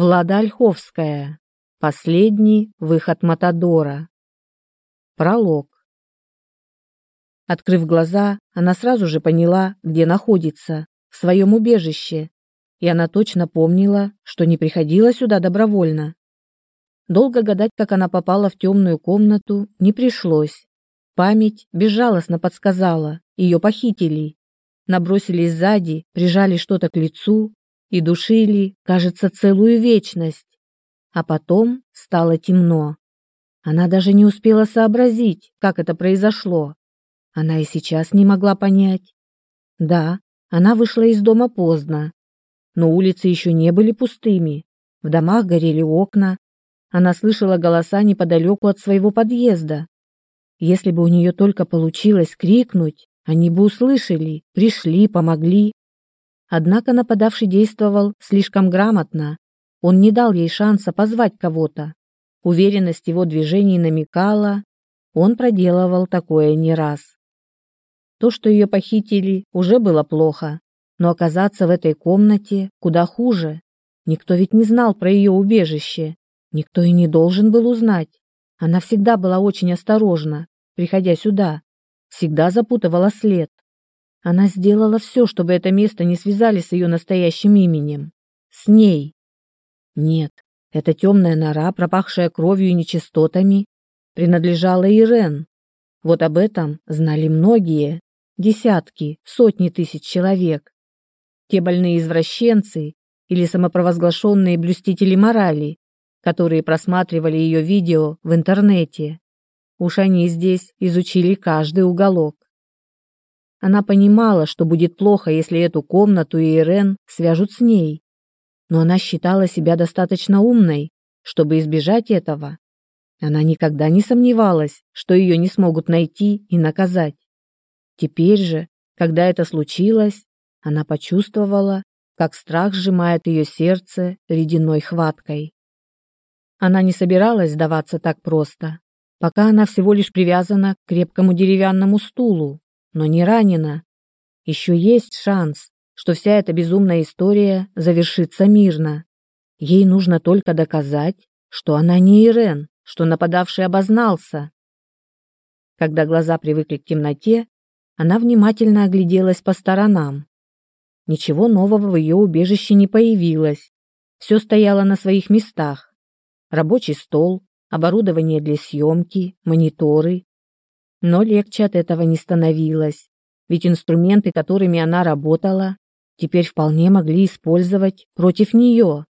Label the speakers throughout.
Speaker 1: Влада Ольховская. Последний выход Матадора. Пролог. Открыв глаза, она сразу же поняла, где находится, в своем убежище, и она точно помнила, что не приходила сюда добровольно. Долго гадать, как она попала в темную комнату, не пришлось. Память безжалостно подсказала, ее похитили. Набросились сзади, прижали что-то к лицу, и душили, кажется, целую вечность. А потом стало темно. Она даже не успела сообразить, как это произошло. Она и сейчас не могла понять. Да, она вышла из дома поздно. Но улицы еще не были пустыми. В домах горели окна. Она слышала голоса неподалеку от своего подъезда. Если бы у нее только получилось крикнуть, они бы услышали, пришли, помогли, Однако нападавший действовал слишком грамотно. Он не дал ей шанса позвать кого-то. Уверенность его движений намекала, он проделывал такое не раз. То, что ее похитили, уже было плохо, но оказаться в этой комнате куда хуже. Никто ведь не знал про ее убежище, никто и не должен был узнать. Она всегда была очень осторожна, приходя сюда, всегда запутывала след. Она сделала все, чтобы это место не связали с ее настоящим именем. С ней. Нет, эта темная нора, пропахшая кровью и нечистотами, принадлежала Ирен. Вот об этом знали многие, десятки, сотни тысяч человек. Те больные извращенцы или самопровозглашенные блюстители морали, которые просматривали ее видео в интернете. Уж они здесь изучили каждый уголок. Она понимала, что будет плохо, если эту комнату и Ирен свяжут с ней. Но она считала себя достаточно умной, чтобы избежать этого. Она никогда не сомневалась, что ее не смогут найти и наказать. Теперь же, когда это случилось, она почувствовала, как страх сжимает ее сердце ледяной хваткой. Она не собиралась сдаваться так просто, пока она всего лишь привязана к крепкому деревянному стулу, но не ранена. Еще есть шанс, что вся эта безумная история завершится мирно. Ей нужно только доказать, что она не Ирен, что нападавший обознался. Когда глаза привыкли к темноте, она внимательно огляделась по сторонам. Ничего нового в ее убежище не появилось. Все стояло на своих местах. Рабочий стол, оборудование для съемки, мониторы, но легче от этого не становилось, ведь инструменты, которыми она работала, теперь вполне могли использовать против нее.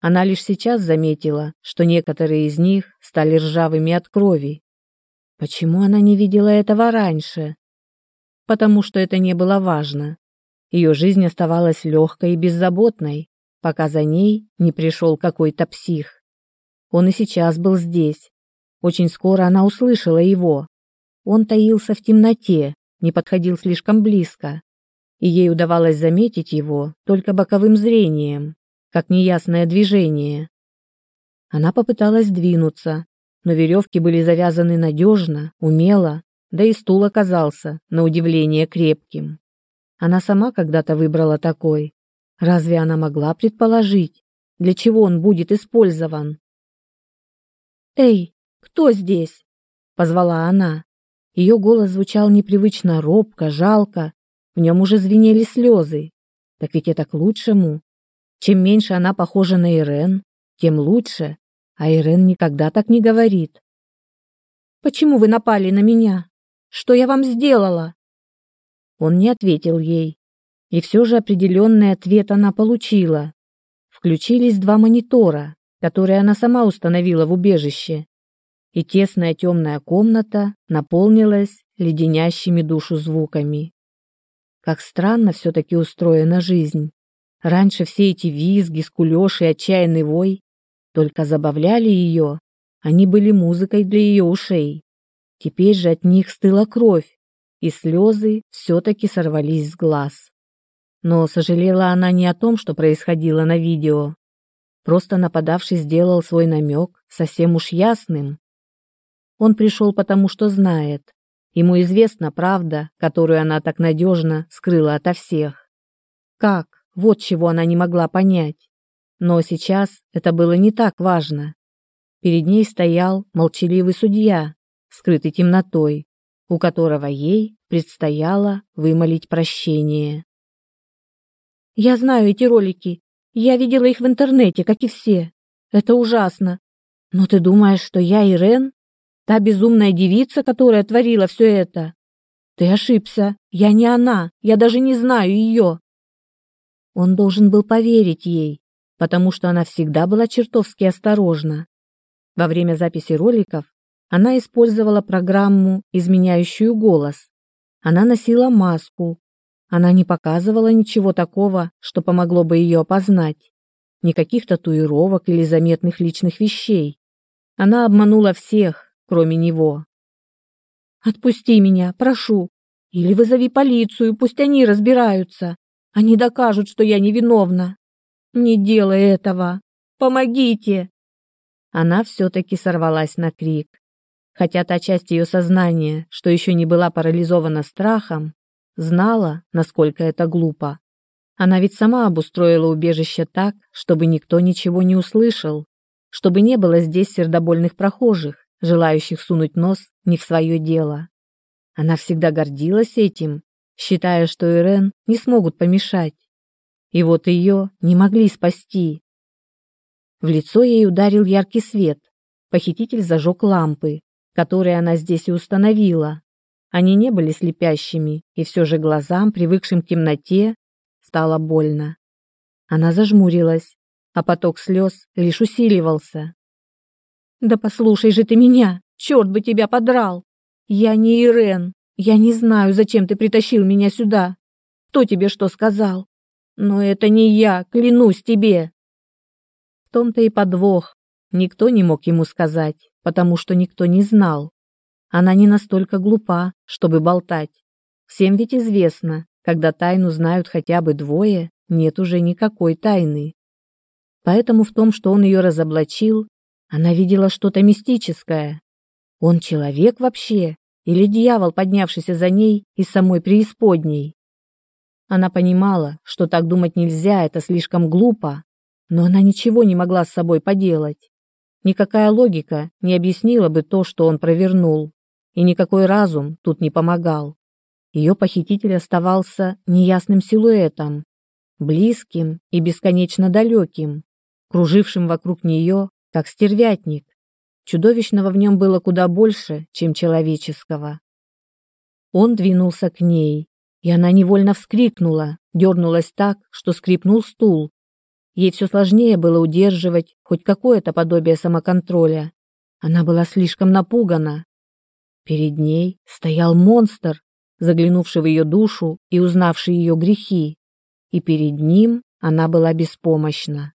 Speaker 1: Она лишь сейчас заметила, что некоторые из них стали ржавыми от крови. Почему она не видела этого раньше? Потому что это не было важно. Ее жизнь оставалась легкой и беззаботной, пока за ней не пришел какой-то псих. Он и сейчас был здесь. Очень скоро она услышала его, он таился в темноте, не подходил слишком близко, и ей удавалось заметить его только боковым зрением, как неясное движение. Она попыталась двинуться, но веревки были завязаны надежно, умело, да и стул оказался, на удивление, крепким. Она сама когда-то выбрала такой. Разве она могла предположить, для чего он будет использован? «Эй, кто здесь?» — позвала она. Ее голос звучал непривычно робко, жалко, в нем уже звенели слезы. Так ведь это к лучшему. Чем меньше она похожа на Ирен, тем лучше. А Ирен никогда так не говорит. «Почему вы напали на меня? Что я вам сделала?» Он не ответил ей. И все же определенный ответ она получила. Включились два монитора, которые она сама установила в убежище и тесная темная комната наполнилась леденящими душу звуками. Как странно все-таки устроена жизнь. Раньше все эти визги, скулеж и отчаянный вой только забавляли ее, они были музыкой для ее ушей. Теперь же от них стыла кровь, и слезы все-таки сорвались с глаз. Но сожалела она не о том, что происходило на видео. Просто нападавший сделал свой намек совсем уж ясным, он пришел потому, что знает. Ему известна правда, которую она так надежно скрыла ото всех. Как? Вот чего она не могла понять. Но сейчас это было не так важно. Перед ней стоял молчаливый судья, скрытый темнотой, у которого ей предстояло вымолить прощение. «Я знаю эти ролики. Я видела их в интернете, как и все. Это ужасно. Но ты думаешь, что я, Ирен?» та безумная девица, которая творила все это. Ты ошибся. Я не она. Я даже не знаю ее. Он должен был поверить ей, потому что она всегда была чертовски осторожна. Во время записи роликов она использовала программу, изменяющую голос. Она носила маску. Она не показывала ничего такого, что помогло бы ее опознать. Никаких татуировок или заметных личных вещей. Она обманула всех, кроме него. «Отпусти меня, прошу. Или вызови полицию, пусть они разбираются. Они докажут, что я невиновна. Не делай этого. Помогите!» Она все-таки сорвалась на крик. Хотя та часть ее сознания, что еще не была парализована страхом, знала, насколько это глупо. Она ведь сама обустроила убежище так, чтобы никто ничего не услышал, чтобы не было здесь сердобольных прохожих желающих сунуть нос не в свое дело. Она всегда гордилась этим, считая, что Ирен не смогут помешать. И вот ее не могли спасти. В лицо ей ударил яркий свет. Похититель зажег лампы, которые она здесь и установила. Они не были слепящими, и все же глазам, привыкшим к темноте, стало больно. Она зажмурилась, а поток слез лишь усиливался. Да послушай же ты меня! Черт бы тебя подрал! Я не Ирен. Я не знаю, зачем ты притащил меня сюда. Кто тебе что сказал? Но это не я, клянусь тебе. В том-то и подвох. Никто не мог ему сказать, потому что никто не знал. Она не настолько глупа, чтобы болтать. Всем ведь известно, когда тайну знают хотя бы двое, нет уже никакой тайны. Поэтому в том, что он ее разоблачил, она видела что-то мистическое. Он человек вообще? Или дьявол, поднявшийся за ней из самой преисподней? Она понимала, что так думать нельзя, это слишком глупо, но она ничего не могла с собой поделать. Никакая логика не объяснила бы то, что он провернул, и никакой разум тут не помогал. Ее похититель оставался неясным силуэтом, близким и бесконечно далеким, кружившим вокруг нее как стервятник. Чудовищного в нем было куда больше, чем человеческого. Он двинулся к ней, и она невольно вскрикнула, дернулась так, что скрипнул стул. Ей все сложнее было удерживать хоть какое-то подобие самоконтроля. Она была слишком напугана. Перед ней стоял монстр, заглянувший в ее душу и узнавший ее грехи. И перед ним она была беспомощна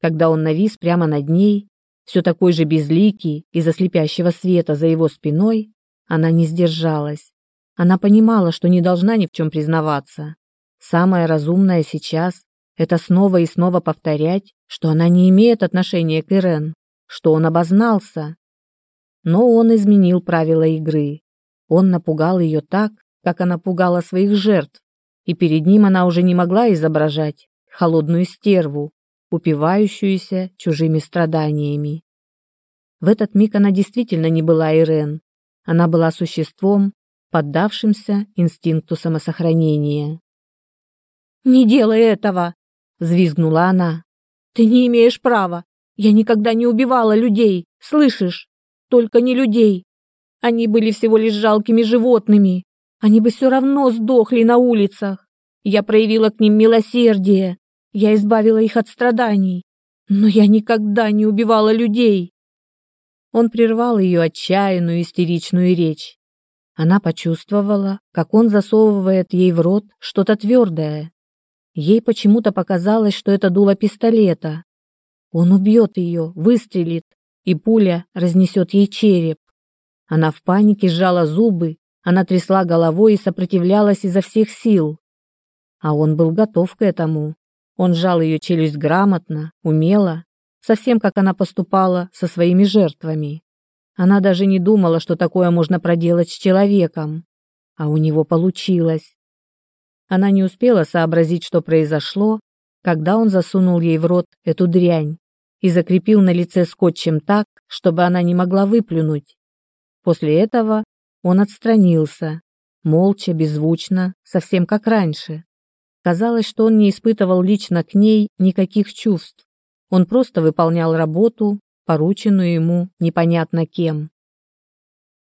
Speaker 1: когда он навис прямо над ней, все такой же безликий, из-за слепящего света за его спиной, она не сдержалась. Она понимала, что не должна ни в чем признаваться. Самое разумное сейчас – это снова и снова повторять, что она не имеет отношения к Ирен, что он обознался. Но он изменил правила игры. Он напугал ее так, как она пугала своих жертв, и перед ним она уже не могла изображать холодную стерву, упивающуюся чужими страданиями. В этот миг она действительно не была Ирен. Она была существом, поддавшимся инстинкту самосохранения. «Не делай этого!» – взвизгнула она. «Ты не имеешь права! Я никогда не убивала людей, слышишь? Только не людей! Они были всего лишь жалкими животными! Они бы все равно сдохли на улицах! Я проявила к ним милосердие! Я избавила их от страданий, но я никогда не убивала людей. Он прервал ее отчаянную истеричную речь. Она почувствовала, как он засовывает ей в рот что-то твердое. Ей почему-то показалось, что это дуло пистолета. Он убьет ее, выстрелит, и пуля разнесет ей череп. Она в панике сжала зубы, она трясла головой и сопротивлялась изо всех сил. А он был готов к этому. Он сжал ее челюсть грамотно, умело, совсем как она поступала со своими жертвами. Она даже не думала, что такое можно проделать с человеком. А у него получилось. Она не успела сообразить, что произошло, когда он засунул ей в рот эту дрянь и закрепил на лице скотчем так, чтобы она не могла выплюнуть. После этого он отстранился, молча, беззвучно, совсем как раньше. Казалось, что он не испытывал лично к ней никаких чувств. Он просто выполнял работу, порученную ему непонятно кем.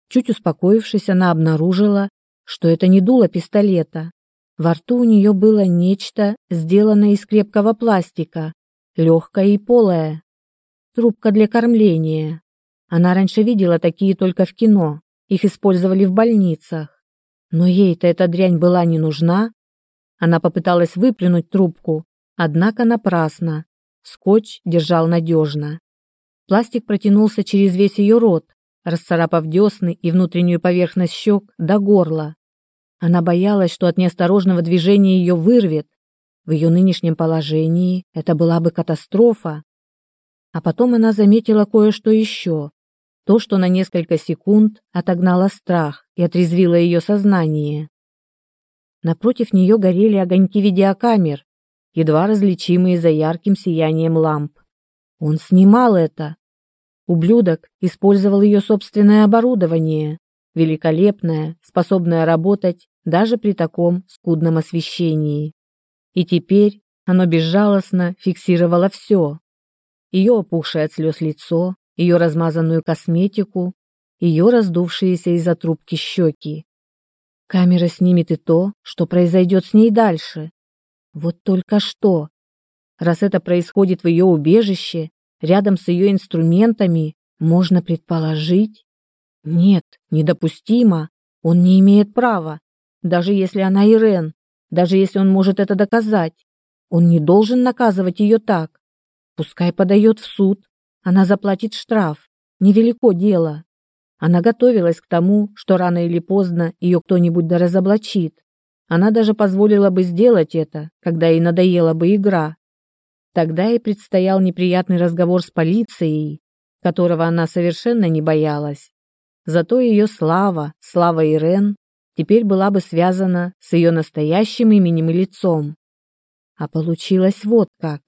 Speaker 1: Чуть успокоившись, она обнаружила, что это не дуло пистолета. Во рту у нее было нечто, сделанное из крепкого пластика, легкое и полое. Трубка для кормления. Она раньше видела такие только в кино, их использовали в больницах. Но ей-то эта дрянь была не нужна, она попыталась выплюнуть трубку, однако напрасно. Скотч держал надежно. Пластик протянулся через весь ее рот, расцарапав десны и внутреннюю поверхность щек до горла. Она боялась, что от неосторожного движения ее вырвет. В ее нынешнем положении это была бы катастрофа. А потом она заметила кое-что еще. То, что на несколько секунд отогнало страх и отрезвило ее сознание. Напротив нее горели огоньки видеокамер, едва различимые за ярким сиянием ламп. Он снимал это. Ублюдок использовал ее собственное оборудование, великолепное, способное работать даже при таком скудном освещении. И теперь оно безжалостно фиксировало все. Ее опухшее от слез лицо, ее размазанную косметику, ее раздувшиеся из-за трубки щеки. Камера снимет и то, что произойдет с ней дальше. Вот только что. Раз это происходит в ее убежище, рядом с ее инструментами, можно предположить... Нет, недопустимо. Он не имеет права. Даже если она Ирен, даже если он может это доказать. Он не должен наказывать ее так. Пускай подает в суд. Она заплатит штраф. Невелико дело. Она готовилась к тому, что рано или поздно ее кто-нибудь да разоблачит. Она даже позволила бы сделать это, когда ей надоела бы игра. Тогда ей предстоял неприятный разговор с полицией, которого она совершенно не боялась. Зато ее слава, слава Ирен, теперь была бы связана с ее настоящим именем и лицом. А получилось вот как.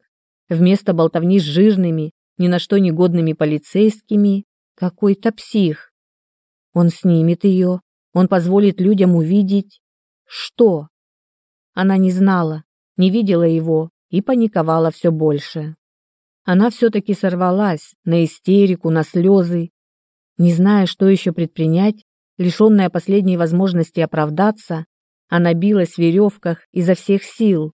Speaker 1: Вместо болтовни с жирными, ни на что негодными полицейскими, какой-то псих. Он снимет ее, он позволит людям увидеть... Что? Она не знала, не видела его и паниковала все больше. Она все-таки сорвалась на истерику, на слезы. Не зная, что еще предпринять, лишенная последней возможности оправдаться, она билась в веревках изо всех сил.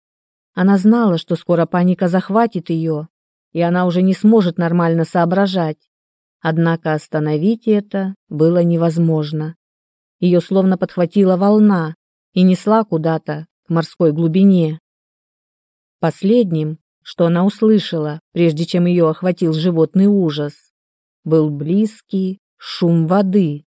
Speaker 1: Она знала, что скоро паника захватит ее, и она уже не сможет нормально соображать. Однако остановить это было невозможно. Ее словно подхватила волна и несла куда-то, к морской глубине. Последним, что она услышала, прежде чем ее охватил животный ужас, был близкий шум воды.